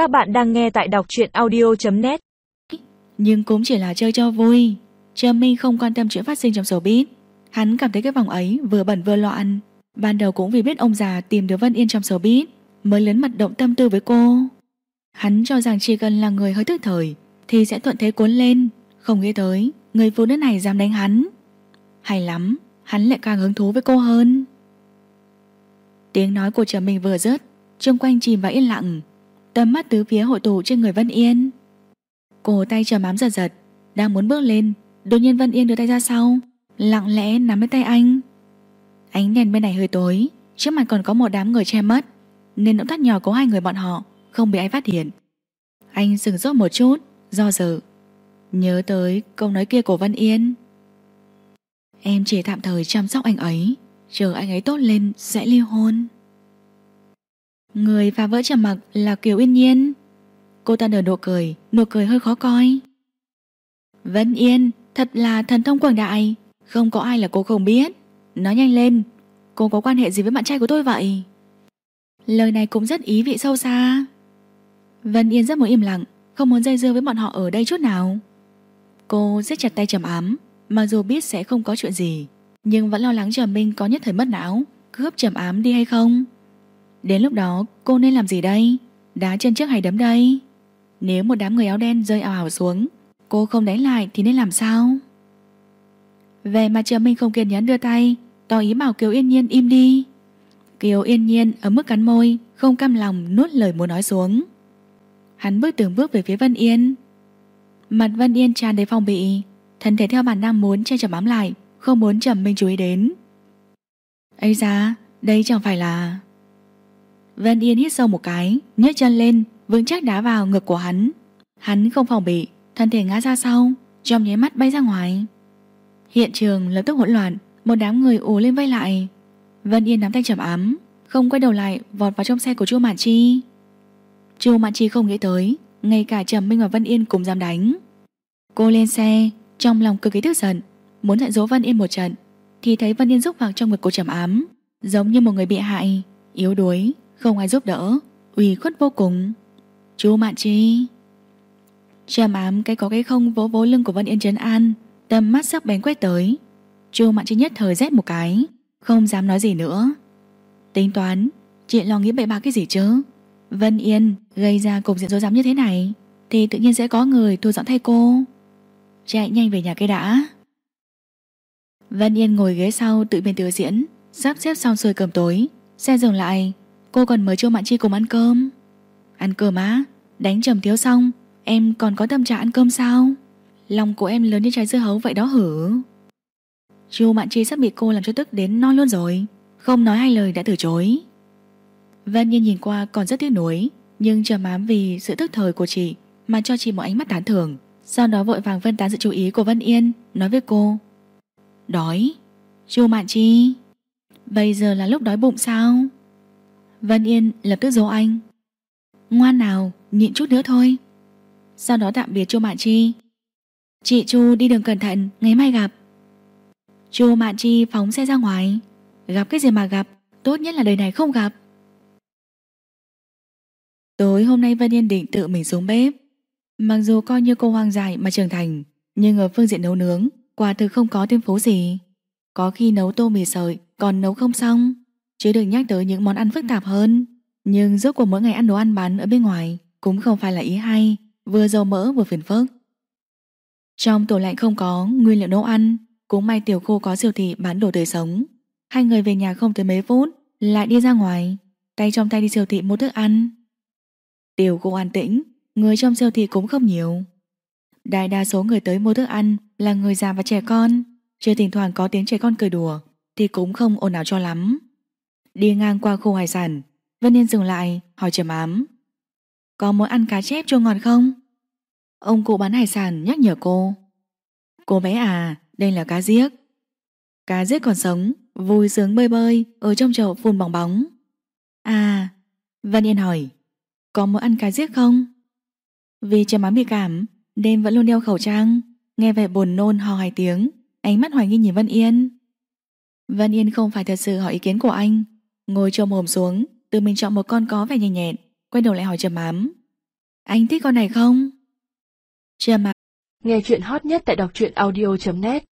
Các bạn đang nghe tại đọc truyện audio.net Nhưng cũng chỉ là chơi cho vui. Trương Minh không quan tâm chuyện phát sinh trong sổ bít Hắn cảm thấy cái vòng ấy vừa bẩn vừa loạn. Ban đầu cũng vì biết ông già tìm được Vân Yên trong sổ bít Mới lớn mặt động tâm tư với cô. Hắn cho rằng chỉ cần là người hơi thức thời, Thì sẽ thuận thế cuốn lên. Không nghĩ tới, Người phụ nữ này dám đánh hắn. Hay lắm, Hắn lại càng hứng thú với cô hơn. Tiếng nói của Trầm Minh vừa dứt Trung quanh chìm vào yên lặng. Tầm mắt tứ phía hội tụ trên người Vân Yên. Cổ tay chờ mám giật giật, Đang muốn bước lên. Đột nhiên Vân Yên đưa tay ra sau, Lặng lẽ nắm lấy tay anh. Ánh đèn bên này hơi tối, Trước mặt còn có một đám người che mất Nên động tác nhỏ của hai người bọn họ Không bị ai phát hiện. Anh sừng sốt một chút, Do dự. Nhớ tới câu nói kia của Vân Yên. Em chỉ tạm thời chăm sóc anh ấy, Chờ anh ấy tốt lên sẽ ly hôn. Người phá vỡ trầm mặc là Kiều Yên Nhiên. Cô ta nở nụ cười Nụ cười hơi khó coi. Vân Yên, Thật là thần thông quảng đại. Không có ai là cô không biết. Nói nhanh lên, Cô có quan hệ gì với bạn trai của tôi vậy? Lời này cũng rất ý vị sâu xa. Vân Yên rất muốn im lặng, Không muốn dây dưa với bọn họ ở đây chút nào. Cô siết chặt tay trầm ám Mặc dù biết sẽ không có chuyện gì, Nhưng vẫn lo lắng Trầm Minh có nhất thời mất não Cướp trầm ám đi hay không. Đến lúc đó, cô nên làm gì đây? Đá chân trước hay đấm đây? Nếu một đám người áo đen rơi ảo ảo xuống, Cô không đánh lại thì nên làm sao? Về mà Trầm Minh không kiên nhẫn đưa tay, Tỏ ý bảo Kiều Yên Nhiên im đi. Kiều Yên Nhiên ở mức cắn môi, Không cam lòng nuốt lời muốn nói xuống. Hắn bước từng bước về phía Vân Yên. Mặt Vân Yên tràn đầy phong bị Thân thể theo bản năng muốn che chầm bám lại, Không muốn Trầm Minh chú ý đến. Ấy ra Đây chẳng phải là Vân Yên hít sâu một cái nhấc chân lên vững chắc đá vào ngực của hắn. Hắn không phòng bị Thân thể ngã ra sau Trong nháy mắt bay ra ngoài. Hiện trường lập tức hỗn loạn Một đám người ù lên vây lại. Vân Yên nắm tay trầm ấm, Không quay đầu lại vọt vào trong xe của Chu Mạn Chi. Chu Mạn Chi không nghĩ tới Ngay cả Trầm Minh và Vân Yên cùng dám đánh. Cô lên xe Trong lòng cực kỳ tức giận Muốn dạy dỗ Vân Yên một trận Thì thấy Vân Yên rúc vào trong ngực cô trầm ám Giống như một người bị hại Yếu đuối. Không ai giúp đỡ. Ủy khuất vô cùng. Chú Mạn Chi. Trầm ám cái có cái không vỗ vỗ lưng của Vân Yên trấn an. Tầm mắt sắc bén quét tới. Chu Mạn Chi nhất thời rét một cái. Không dám nói gì nữa. Tính toán, Chị lo nghĩ bậy bạ cái gì chứ? Vân Yên gây ra cục diện dối dám như thế này, Thì tự nhiên sẽ có người thu dọn thay cô. Chạy nhanh về nhà cái đã. Vân Yên ngồi ghế sau tự biên tự diễn, Sắp xếp xong xuôi cơm tối, Xe dừng lại. Cô còn mời chưa Mạn Chi cùng ăn cơm. Ăn cơm á? Đánh trầm thiếu xong, Em còn có tâm trạng ăn cơm sao? Lòng của em lớn như trái dưa hấu vậy đó hử? Chu Mạn Chi sắp bị cô làm cho tức đến non luôn rồi, Không nói hai lời đã từ chối. Vân Nhiên nhìn qua còn rất tiếc nuối, Nhưng trầm ám vì sự tức thời của chị Mà cho chị một ánh mắt tán thưởng. Sau đó vội vàng Vân tán sự chú ý của Vân Yên, Nói với cô. Đói. Chu Mạn Chi, Bây giờ là lúc đói bụng sao? Vân Yên lập tức dỗ anh. Ngoan nào, nhịn chút nữa thôi. Sau đó tạm biệt Chu Mạn Chi. Chị Chu đi đường cẩn thận, Ngày mai gặp. Chu Mạn Chi phóng xe ra ngoài. Gặp cái gì mà gặp, Tốt nhất là đời này không gặp. Tối hôm nay Vân Yên định tự mình xuống bếp. Mặc dù coi như cô hoang dại mà trưởng thành, Nhưng ở phương diện nấu nướng, Quả thực không có thêm phố gì. Có khi nấu tô mì sợi, Còn nấu không xong. Chứ đừng nhắc tới những món ăn phức tạp hơn. Nhưng rốt cuộc mỗi ngày ăn đồ ăn bán ở bên ngoài Cũng không phải là ý hay. Vừa dầu mỡ vừa phiền phức. Trong tủ lạnh không có nguyên liệu nấu ăn, Cũng may tiểu khu có siêu thị bán đồ tươi sống. Hai người về nhà không tới mấy phút, Lại đi ra ngoài, Tay trong tay đi siêu thị mua thức ăn. Tiểu khu an tĩnh, Người trong siêu thị cũng không nhiều. Đại đa số người tới mua thức ăn Là người già và trẻ con. Chưa thỉnh thoảng có tiếng trẻ con cười đùa, Thì cũng không ồn ào cho lắm. Đi ngang qua khu hải sản. Vân Yên dừng lại, hỏi trầm ám. Có muốn ăn cá chép chua ngọt không? Ông cụ bán hải sản nhắc nhở cô. Cô bé à Đây là cá giếc. Cá giếc còn sống, Vui sướng bơi bơi Ở trong chậu phun bóng bóng. À Vân Yên hỏi, Có muốn ăn cá giếc không? Vì trầm ám bị cảm, Đêm vẫn luôn đeo khẩu trang, Nghe vẻ buồn nôn ho hai tiếng, Ánh mắt hoài nghi nhìn Vân Yên. Vân Yên không phải thật sự hỏi ý kiến của anh Ngồi trồm hồm xuống, Tự mình chọn một con có vẻ nhẹ nhẹn, Quay đầu lại hỏi Trầm Ám Anh thích con này không? Trầm Ám Nghe chuyện hot nhất tại đọc truyện audio.net